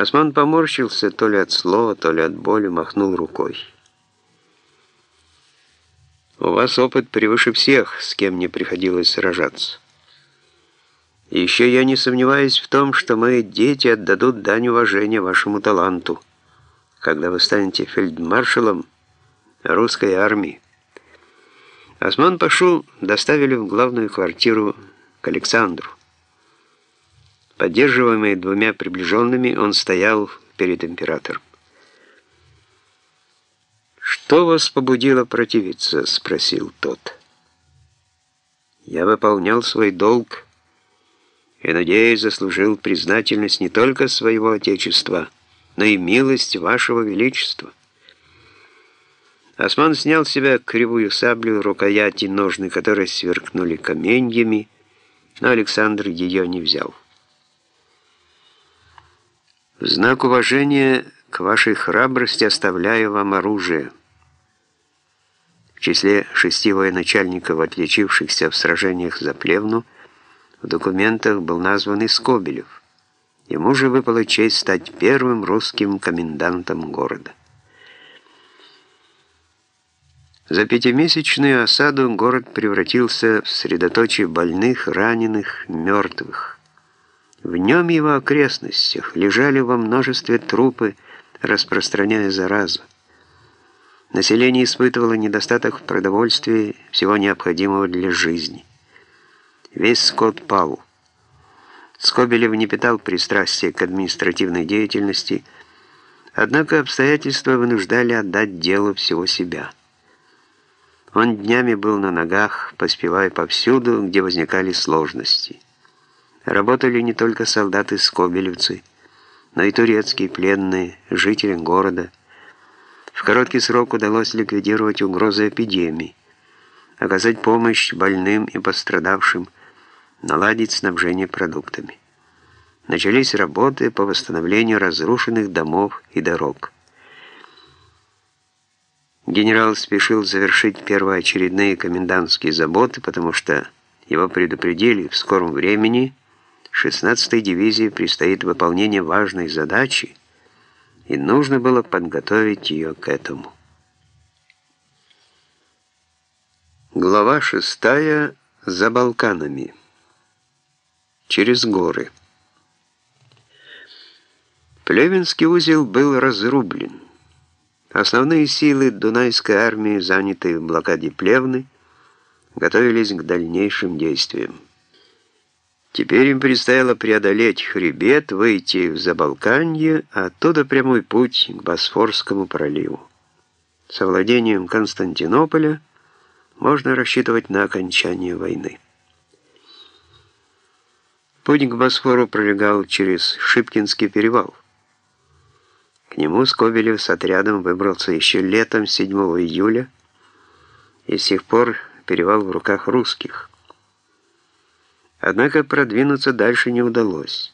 Осман поморщился то ли от слова, то ли от боли, махнул рукой. «У вас опыт превыше всех, с кем мне приходилось сражаться. И еще я не сомневаюсь в том, что мои дети отдадут дань уважения вашему таланту, когда вы станете фельдмаршалом русской армии». Осман Пашу доставили в главную квартиру к Александру. Поддерживаемый двумя приближенными, он стоял перед императором. «Что вас побудило противиться?» — спросил тот. «Я выполнял свой долг и, надеюсь, заслужил признательность не только своего Отечества, но и милость вашего Величества». Осман снял с себя кривую саблю, рукояти, ножны которые сверкнули каменьями, но Александр ее не взял. В знак уважения к вашей храбрости оставляю вам оружие. В числе шести военачальников, отличившихся в сражениях за Плевну, в документах был назван и Скобелев. Ему же выпала честь стать первым русским комендантом города. За пятимесячную осаду город превратился в средоточие больных, раненых, мертвых. В нем и его окрестностях лежали во множестве трупы, распространяя заразу. Население испытывало недостаток в продовольствии, всего необходимого для жизни. Весь скот пал. Скобелев не питал пристрастия к административной деятельности, однако обстоятельства вынуждали отдать делу всего себя. Он днями был на ногах, поспевая повсюду, где возникали сложности. Работали не только солдаты-скобелевцы, но и турецкие пленные, жители города. В короткий срок удалось ликвидировать угрозы эпидемии, оказать помощь больным и пострадавшим, наладить снабжение продуктами. Начались работы по восстановлению разрушенных домов и дорог. Генерал спешил завершить первоочередные комендантские заботы, потому что его предупредили в скором времени 16-й дивизии предстоит выполнение важной задачи, и нужно было подготовить ее к этому. Глава 6. За Балканами. Через горы. Плевенский узел был разрублен. Основные силы Дунайской армии, занятые в блокаде Плевны, готовились к дальнейшим действиям. Теперь им предстояло преодолеть хребет, выйти в Забалканье, а оттуда прямой путь к Босфорскому проливу. С овладением Константинополя можно рассчитывать на окончание войны. Путь к Босфору пролегал через Шипкинский перевал. К нему Скобелев с отрядом выбрался еще летом 7 июля, и с тех пор перевал в руках русских. Однако продвинуться дальше не удалось.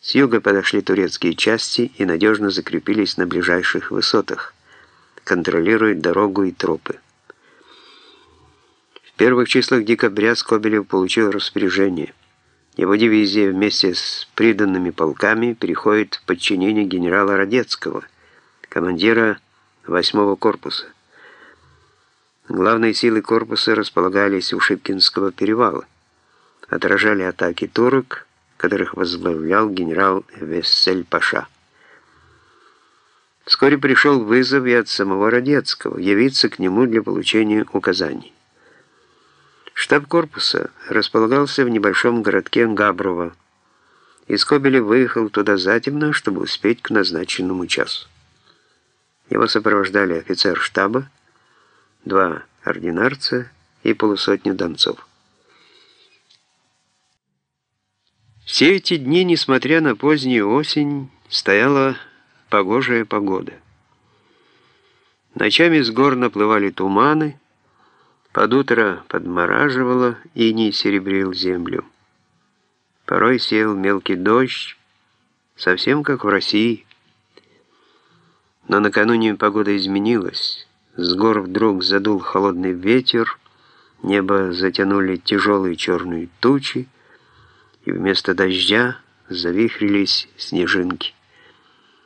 С юга подошли турецкие части и надежно закрепились на ближайших высотах, контролируя дорогу и тропы. В первых числах декабря Скобелев получил распоряжение – его дивизия вместе с приданными полками переходит в подчинение генерала Радецкого, командира 8-го корпуса. Главные силы корпуса располагались у Шипкинского перевала, отражали атаки турок, которых возглавлял генерал Вессель-Паша. Вскоре пришел вызов и от самого Радецкого явиться к нему для получения указаний. Штаб корпуса располагался в небольшом городке Габрово, и Скобелев выехал туда затемно, чтобы успеть к назначенному часу. Его сопровождали офицер штаба, два ординарца и полусотня донцов. Все эти дни, несмотря на позднюю осень, стояла погожая погода. Ночами с гор наплывали туманы, под утро подмораживало и не серебрил землю. Порой сел мелкий дождь, совсем как в России. Но накануне погода изменилась. С гор вдруг задул холодный ветер, небо затянули тяжелые черные тучи, и вместо дождя завихрились снежинки.